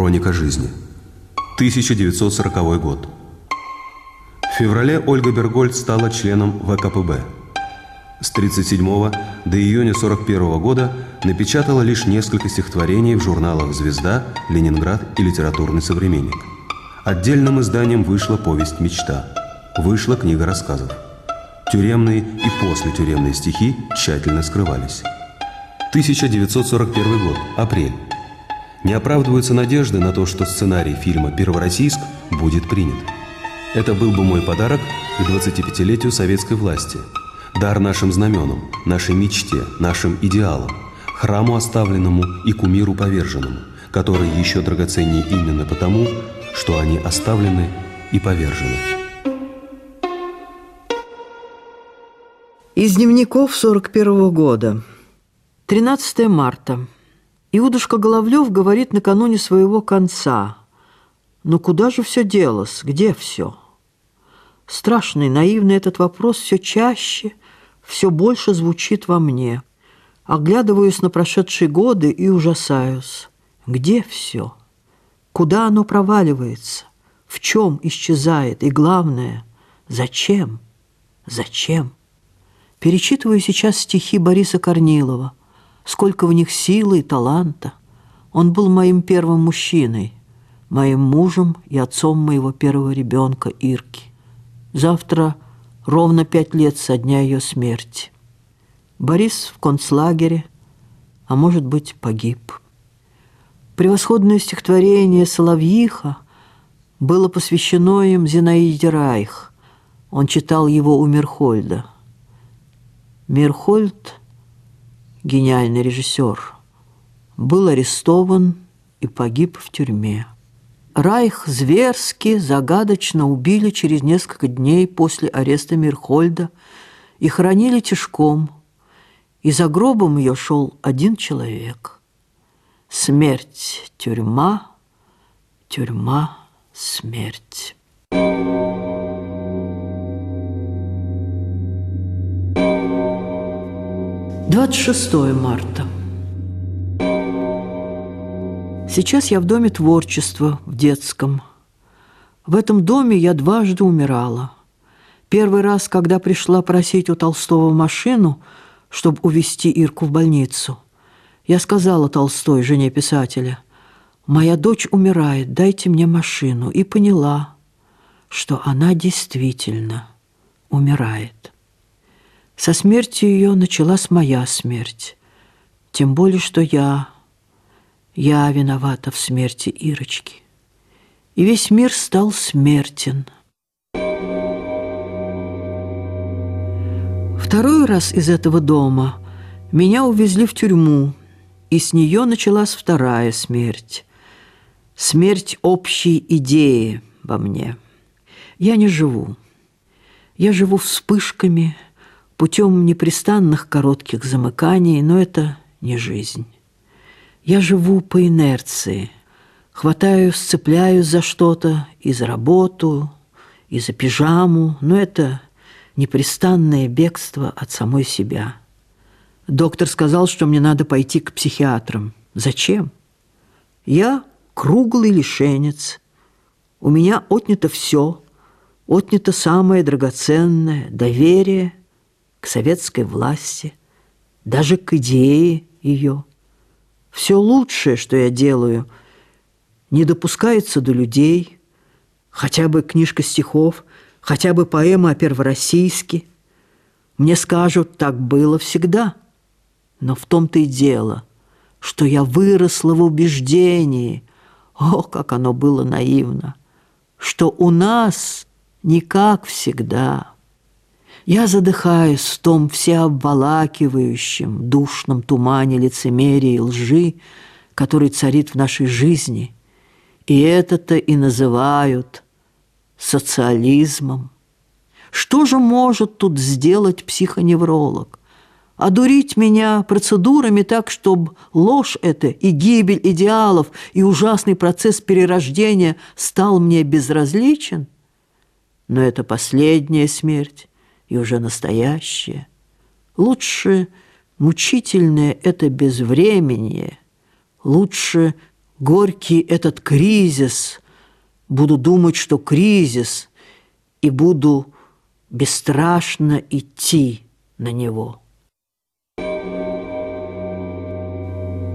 Хроника жизни. 1940 год. В феврале Ольга Бергольд стала членом ВКПБ. С 1937 до июня 1941 года напечатала лишь несколько стихотворений в журналах «Звезда», «Ленинград» и «Литературный современник». Отдельным изданием вышла повесть «Мечта». Вышла книга рассказов. Тюремные и послетюремные стихи тщательно скрывались. 1941 год. Апрель. Не оправдываются надежды на то, что сценарий фильма «Первороссийск» будет принят. Это был бы мой подарок к 25-летию советской власти. Дар нашим знаменам, нашей мечте, нашим идеалам, храму оставленному и кумиру поверженному, который еще драгоценнее именно потому, что они оставлены и повержены. Из дневников 41 -го года. 13 марта. Иудушка Головлев говорит накануне своего конца. Но куда же все делось? Где все? Страшный, наивный этот вопрос все чаще, все больше звучит во мне. Оглядываюсь на прошедшие годы и ужасаюсь. Где все? Куда оно проваливается? В чем исчезает? И главное, зачем? Зачем? Перечитываю сейчас стихи Бориса Корнилова – сколько в них силы и таланта. Он был моим первым мужчиной, моим мужем и отцом моего первого ребенка Ирки. Завтра ровно пять лет со дня ее смерти. Борис в концлагере, а может быть, погиб. Превосходное стихотворение «Соловьиха» было посвящено им Зинаиде Райх. Он читал его у Мирхольда. Мирхольд гениальный режиссер, был арестован и погиб в тюрьме. Райх зверски, загадочно убили через несколько дней после ареста Мирхольда и хоронили тяжком. И за гробом ее шел один человек. Смерть, тюрьма, тюрьма, смерть. 26 марта. Сейчас я в доме творчества, в детском. В этом доме я дважды умирала. Первый раз, когда пришла просить у Толстого машину, чтобы увезти Ирку в больницу. Я сказала Толстой, жене писателя, «Моя дочь умирает, дайте мне машину». И поняла, что она действительно умирает. Со смертью ее началась моя смерть. Тем более, что я, я виновата в смерти Ирочки. И весь мир стал смертен. Второй раз из этого дома меня увезли в тюрьму, и с нее началась вторая смерть. Смерть общей идеи во мне. Я не живу. Я живу вспышками, путем непрестанных коротких замыканий, но это не жизнь. Я живу по инерции, хватаю, сцепляюсь за что-то, и за работу, и за пижаму, но это непрестанное бегство от самой себя. Доктор сказал, что мне надо пойти к психиатрам. Зачем? Я круглый лишенец. У меня отнято все, отнято самое драгоценное – доверие – к советской власти, даже к идее ее. Все лучшее, что я делаю, не допускается до людей, хотя бы книжка стихов, хотя бы поэма о Первороссийске. Мне скажут, так было всегда. Но в том-то и дело, что я выросла в убеждении, о, как оно было наивно, что у нас не как всегда – я задыхаюсь в том всеобволакивающем, душном тумане лицемерия и лжи, который царит в нашей жизни. И это-то и называют социализмом. Что же может тут сделать психоневролог? Одурить меня процедурами так, чтобы ложь эта и гибель идеалов и ужасный процесс перерождения стал мне безразличен? Но это последняя смерть и уже настоящее. Лучше мучительное это безвременье, лучше горький этот кризис, буду думать, что кризис, и буду бесстрашно идти на него.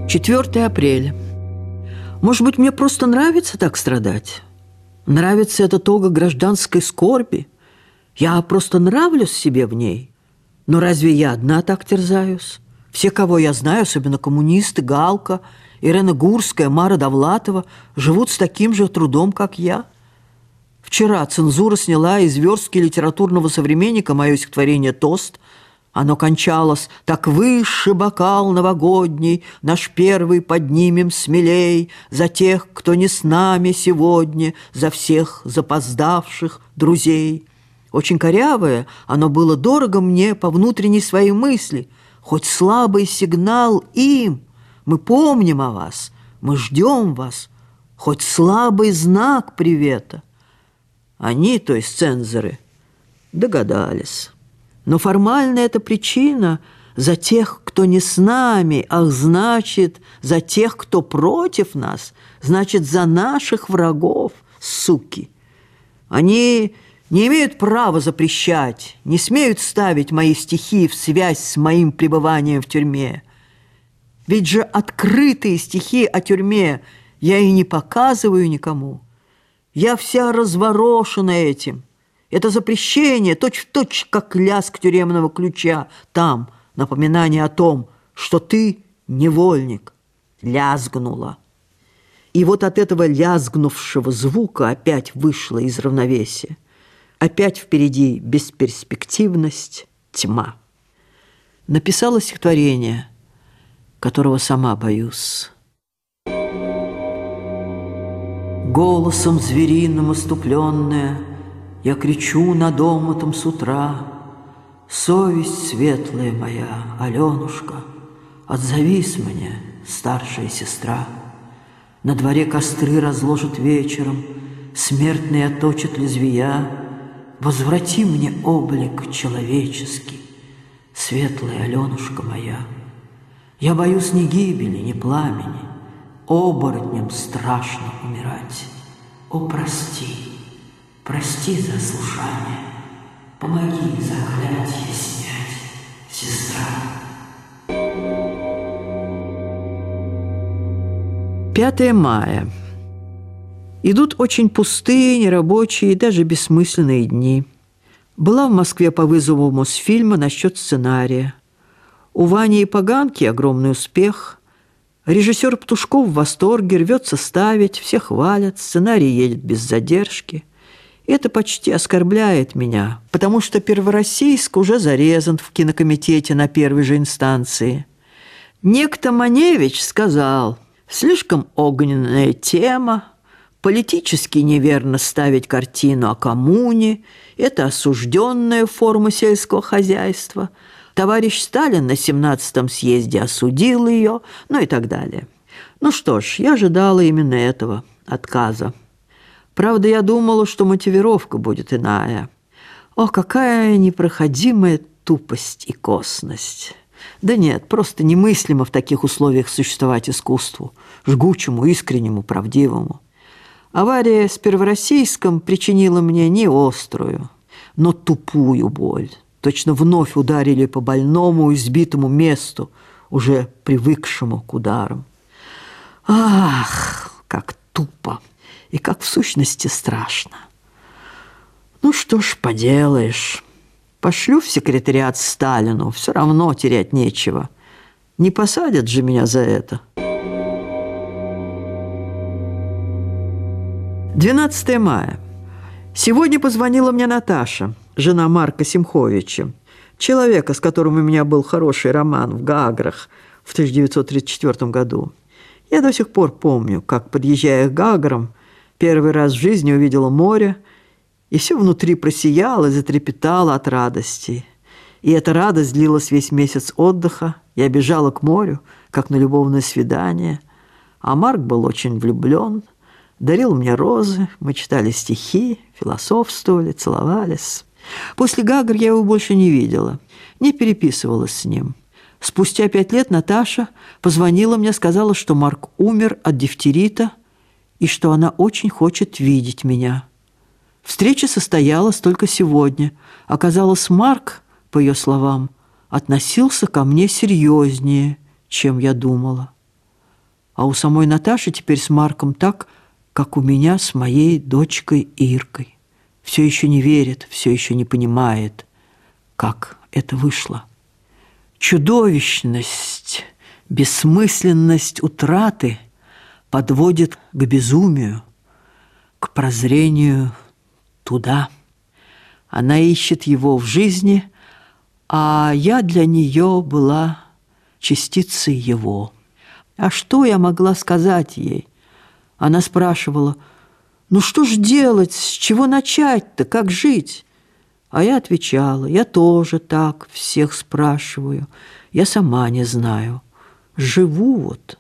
4 апреля. Может быть, мне просто нравится так страдать? Нравится эта тога гражданской скорби? Я просто нравлюсь себе в ней? Но разве я одна так терзаюсь? Все, кого я знаю, особенно коммунисты, Галка, Ирена Гурская, Мара Довлатова, живут с таким же трудом, как я. Вчера цензура сняла из верстки литературного современника мое стихотворение «Тост», оно кончалось «Так выше бокал новогодний, Наш первый поднимем смелей За тех, кто не с нами сегодня, За всех запоздавших друзей». Очень корявое, оно было дорого мне по внутренней своей мысли. Хоть слабый сигнал им, мы помним о вас, мы ждем вас, хоть слабый знак привета. Они, то есть цензоры, догадались. Но формально эта причина за тех, кто не с нами, ах, значит, за тех, кто против нас, значит, за наших врагов, суки. Они не имеют права запрещать, не смеют ставить мои стихи в связь с моим пребыванием в тюрьме. Ведь же открытые стихи о тюрьме я и не показываю никому. Я вся разворошена этим. Это запрещение, точь-в-точь, точь, как лязг тюремного ключа. Там напоминание о том, что ты невольник. Лязгнула. И вот от этого лязгнувшего звука опять вышла из равновесия. Опять впереди бесперспективность, тьма. Написала стихотворение, которого сама боюсь. Голосом звериным оступленная Я кричу над омутом с утра Совесть светлая моя, Аленушка, Отзовись мне, старшая сестра. На дворе костры разложат вечером, Смертные оточат лезвия, Возврати мне облик человеческий, Светлая Аленушка моя. Я боюсь ни гибели, ни пламени, Оборотням страшно умирать. О, прости, прости за слушание, Помоги заклятие снять, сестра. 5 мая. Идут очень пустые, нерабочие и даже бессмысленные дни. Была в Москве по вызову Мосфильма насчет сценария. У Вани и Поганки огромный успех. Режиссер Птушков в восторге, рвется ставить, все хвалят, сценарий едет без задержки. Это почти оскорбляет меня, потому что Первороссийск уже зарезан в кинокомитете на первой же инстанции. Некто Маневич сказал, слишком огненная тема, Политически неверно ставить картину о коммуне. Это осужденная форма сельского хозяйства. Товарищ Сталин на 17-м съезде осудил ее, ну и так далее. Ну что ж, я ожидала именно этого, отказа. Правда, я думала, что мотивировка будет иная. О, какая непроходимая тупость и косность. Да нет, просто немыслимо в таких условиях существовать искусству, жгучему, искреннему, правдивому. Авария с Первороссийском причинила мне не острую, но тупую боль. Точно вновь ударили по больному, избитому месту, уже привыкшему к ударам. Ах, как тупо и как в сущности страшно. Ну что ж поделаешь, пошлю в секретариат Сталину, все равно терять нечего. Не посадят же меня за это». 12 мая. Сегодня позвонила мне Наташа, жена Марка Симховича, человека, с которым у меня был хороший роман в Гаграх в 1934 году. Я до сих пор помню, как, подъезжая к Гаграм, первый раз в жизни увидела море, и все внутри просияло затрепетало от радости. И эта радость длилась весь месяц отдыха. Я бежала к морю, как на любовное свидание. А Марк был очень влюблен – дарил мне розы, мы читали стихи, философствовали, целовались. После Гагр я его больше не видела, не переписывалась с ним. Спустя пять лет Наташа позвонила мне, сказала, что Марк умер от дифтерита и что она очень хочет видеть меня. Встреча состоялась только сегодня. Оказалось, Марк, по ее словам, относился ко мне серьезнее, чем я думала. А у самой Наташи теперь с Марком так, как у меня с моей дочкой Иркой. Все еще не верит, все еще не понимает, как это вышло. Чудовищность, бессмысленность утраты подводит к безумию, к прозрению туда. Она ищет его в жизни, а я для нее была частицей его. А что я могла сказать ей? Она спрашивала, ну что ж делать, с чего начать-то, как жить? А я отвечала, я тоже так всех спрашиваю. Я сама не знаю. Живу вот.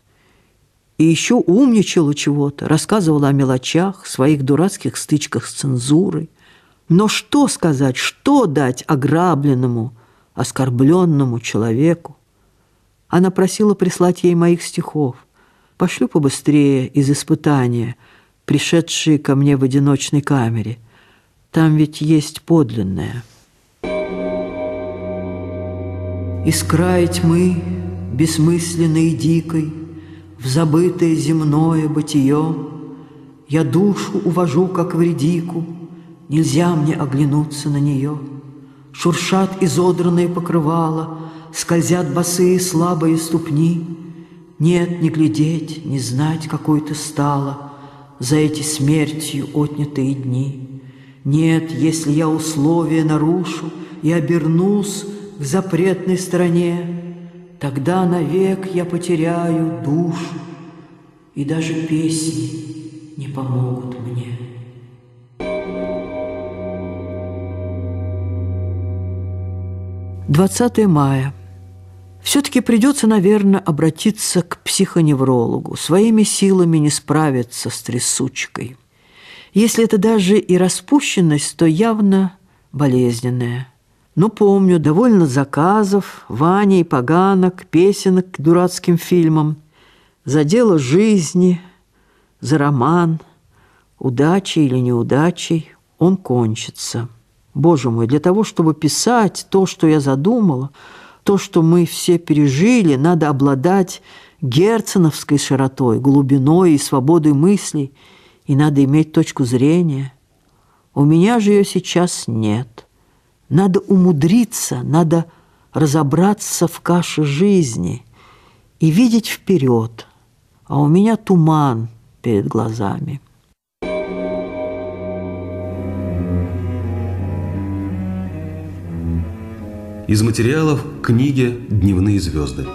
И еще умничала чего-то, рассказывала о мелочах, своих дурацких стычках с цензурой. Но что сказать, что дать ограбленному, оскорбленному человеку? Она просила прислать ей моих стихов. Пошлю побыстрее из испытания, пришедшие ко мне в одиночной камере – там ведь есть подлинное. Из края тьмы, бессмысленной и дикой, В забытое земное бытие Я душу увожу, как вредику, Нельзя мне оглянуться на нее. Шуршат изодранные покрывала, Скользят босые слабые ступни. Нет, не глядеть, не знать, какой ты стала За эти смертью отнятые дни. Нет, если я условия нарушу и обернусь к запретной стране, Тогда навек я потеряю душу, И даже песни не помогут мне. Двадцатое мая. Все-таки придется, наверное, обратиться к психоневрологу. Своими силами не справиться с трясучкой. Если это даже и распущенность, то явно болезненная. Но помню довольно заказов, Ваней, поганок, песенок к дурацким фильмам, за дело жизни, за роман, удачей или неудачей, он кончится. Боже мой, для того, чтобы писать то, что я задумала, то, что мы все пережили, надо обладать герценовской широтой, глубиной и свободой мыслей – и надо иметь точку зрения. У меня же ее сейчас нет. Надо умудриться, надо разобраться в каше жизни и видеть вперед, а у меня туман перед глазами. Из материалов книги «Дневные звезды».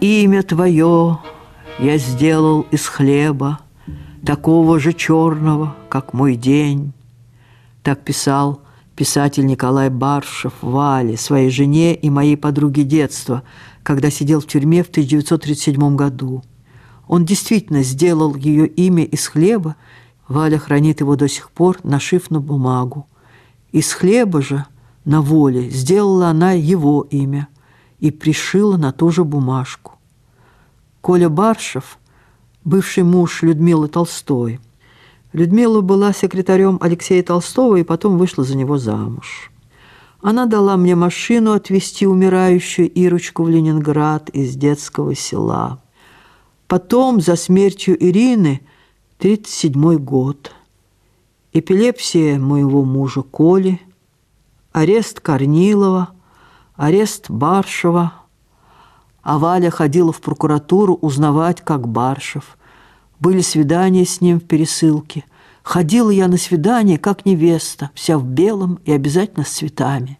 Имя Твое я сделал из хлеба, Такого же черного, как мой день. Так писал писатель Николай Баршев Вале, своей жене и моей подруге детства, когда сидел в тюрьме в 1937 году. Он действительно сделал ее имя из хлеба, Валя хранит его до сих пор, нашив на бумагу. Из хлеба же на воле сделала она его имя и пришила на ту же бумажку. Коля Баршев, бывший муж Людмилы Толстой. Людмила была секретарем Алексея Толстого и потом вышла за него замуж. Она дала мне машину отвезти умирающую Ирочку в Ленинград из детского села. Потом, за смертью Ирины, 37 год. Эпилепсия моего мужа Коли, арест Корнилова, арест Баршева – а Валя ходила в прокуратуру узнавать, как Баршев. Были свидания с ним в пересылке. Ходила я на свидание, как невеста, вся в белом и обязательно с цветами.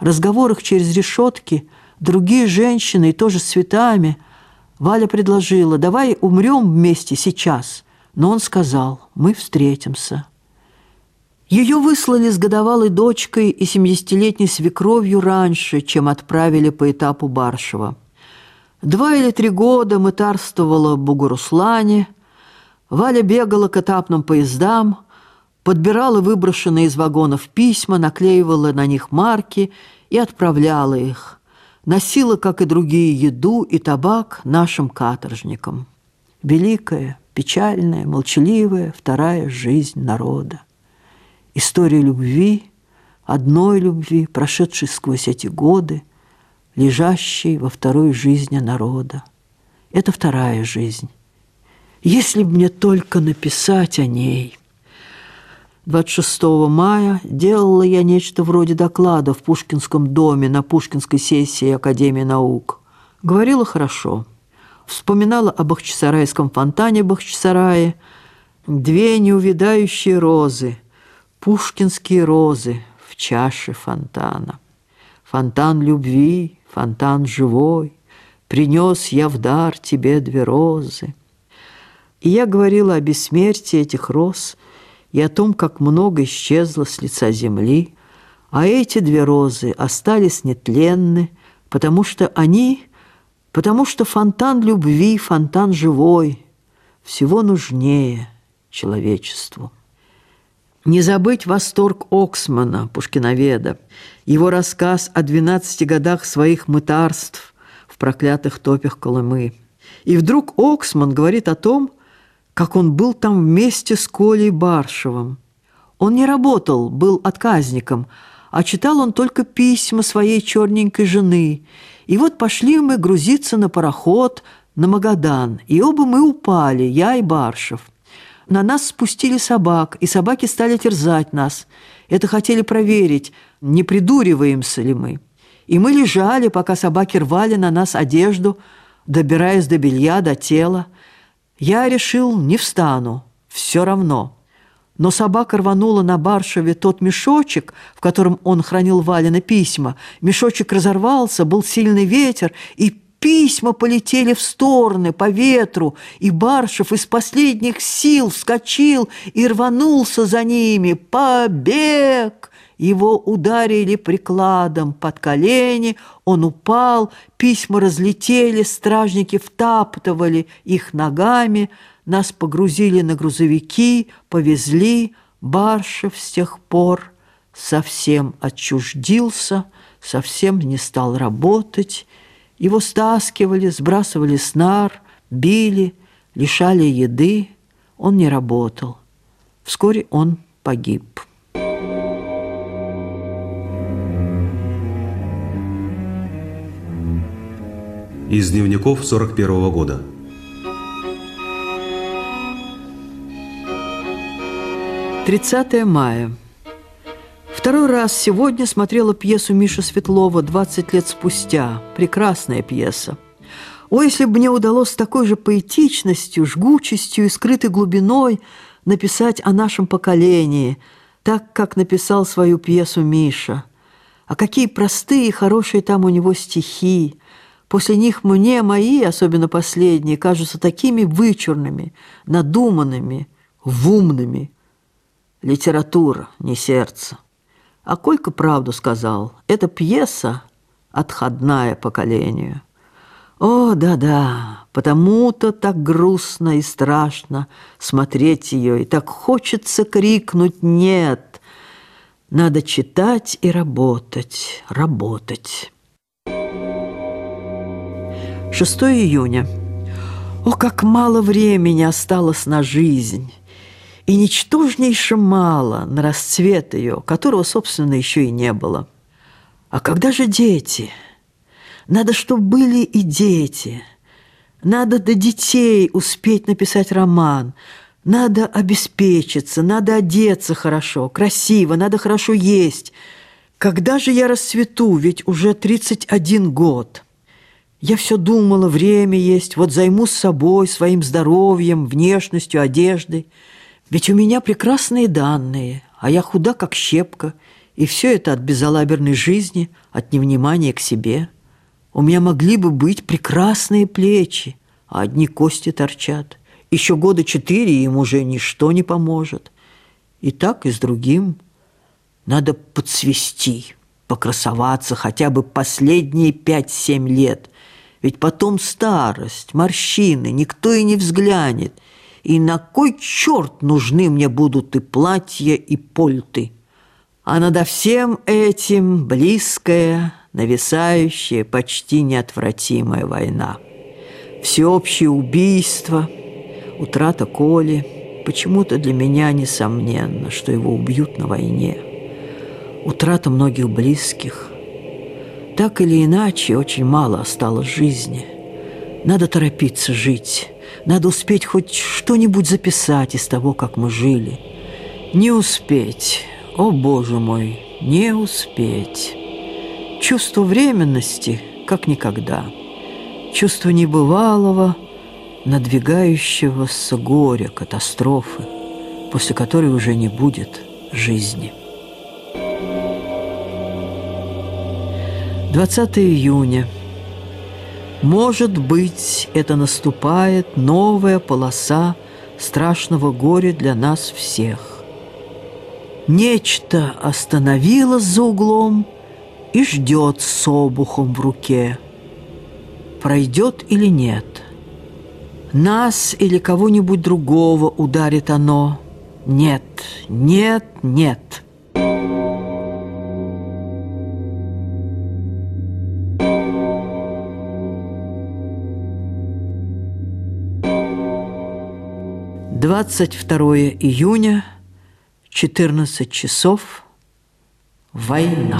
Разговорах через решетки, другие женщины и тоже с цветами. Валя предложила, давай умрем вместе сейчас. Но он сказал, мы встретимся. Ее выслали с годовалой дочкой и семидесятилетней свекровью раньше, чем отправили по этапу Баршева. Два или три года мытарствовала Бугуруслане, Валя бегала к этапным поездам, подбирала выброшенные из вагонов письма, наклеивала на них марки и отправляла их. Носила, как и другие, еду и табак нашим каторжникам. Великая, печальная, молчаливая вторая жизнь народа. История любви, одной любви, прошедшей сквозь эти годы, лежащей во второй жизни народа. Это вторая жизнь. Если бы мне только написать о ней. 26 мая делала я нечто вроде доклада в Пушкинском доме на Пушкинской сессии Академии наук. Говорила хорошо. Вспоминала об Бахчисарайском фонтане Бахчисарае. Две неувядающие розы, пушкинские розы в чаше фонтана. Фонтан любви, фонтан живой, принес я в дар тебе две розы. И я говорила о бессмертии этих роз и о том, как много исчезло с лица земли, а эти две розы остались нетленны, потому что они, потому что фонтан любви, фонтан живой, всего нужнее человечеству. Не забыть восторг Оксмана, пушкиноведа, его рассказ о 12 годах своих мытарств, в проклятых топях Колымы. И вдруг Оксман говорит о том, как он был там вместе с Колей Баршевым. Он не работал, был отказником, а читал он только письма своей черненькой жены. И вот пошли мы грузиться на пароход на Магадан, и оба мы упали, я и Баршев. На нас спустили собак, и собаки стали терзать нас. Это хотели проверить, не придуриваемся ли мы. И мы лежали, пока собаки рвали на нас одежду, добираясь до белья, до тела. Я решил, не встану, все равно. Но собака рванула на Баршеве тот мешочек, в котором он хранил Валина письма. Мешочек разорвался, был сильный ветер, и письма полетели в стороны, по ветру, и Баршев из последних сил вскочил и рванулся за ними. «Побег!» Его ударили прикладом под колени, он упал, письма разлетели, стражники втаптывали их ногами, нас погрузили на грузовики, повезли. Баршев с тех пор совсем отчуждился, совсем не стал работать. Его стаскивали, сбрасывали с нар, били, лишали еды. Он не работал. Вскоре он погиб. Из дневников 41 года. Тридцатое мая. Второй раз сегодня смотрела пьесу Миши Светлова «20 лет спустя». Прекрасная пьеса. О, если бы мне удалось с такой же поэтичностью, жгучестью и скрытой глубиной написать о нашем поколении, так, как написал свою пьесу Миша. А какие простые и хорошие там у него стихи, После них мне мои, особенно последние, кажутся такими вычурными, надуманными, вумными. Литература, не сердце. А Колька правду сказал. Эта пьеса отходная поколению. О, да-да, потому-то так грустно и страшно смотреть ее, и так хочется крикнуть «нет». Надо читать и работать, работать. 6 июня. О, как мало времени осталось на жизнь! И ничтожнейше мало на расцвет ее, которого, собственно, еще и не было. А когда же дети? Надо, чтобы были и дети. Надо до детей успеть написать роман. Надо обеспечиться, надо одеться хорошо, красиво, надо хорошо есть. Когда же я расцвету, ведь уже 31 год. Я все думала, время есть, вот займусь собой, своим здоровьем, внешностью, одеждой. Ведь у меня прекрасные данные, а я худа, как щепка, и все это от безалаберной жизни, от невнимания к себе. У меня могли бы быть прекрасные плечи, а одни кости торчат. Еще года четыре им уже ничто не поможет. И так и с другим. Надо подсвести, покрасоваться хотя бы последние пять-семь лет – ведь потом старость, морщины, никто и не взглянет. И на кой черт нужны мне будут и платья, и польты? А надо всем этим близкая, нависающая, почти неотвратимая война. Всеобщее убийство, утрата Коли. Почему-то для меня несомненно, что его убьют на войне. Утрата многих близких. Так или иначе, очень мало осталось жизни. Надо торопиться жить. Надо успеть хоть что-нибудь записать из того, как мы жили. Не успеть. О, Боже мой, не успеть. Чувство временности, как никогда. Чувство небывалого, надвигающегося горя, катастрофы, после которой уже не будет жизни. 20 июня. Может быть, это наступает новая полоса страшного горя для нас всех. Нечто остановилось за углом и ждет с обухом в руке. Пройдет или нет? Нас или кого-нибудь другого ударит оно? Нет, нет, нет. Двадцать второе июня 14 часов. Война.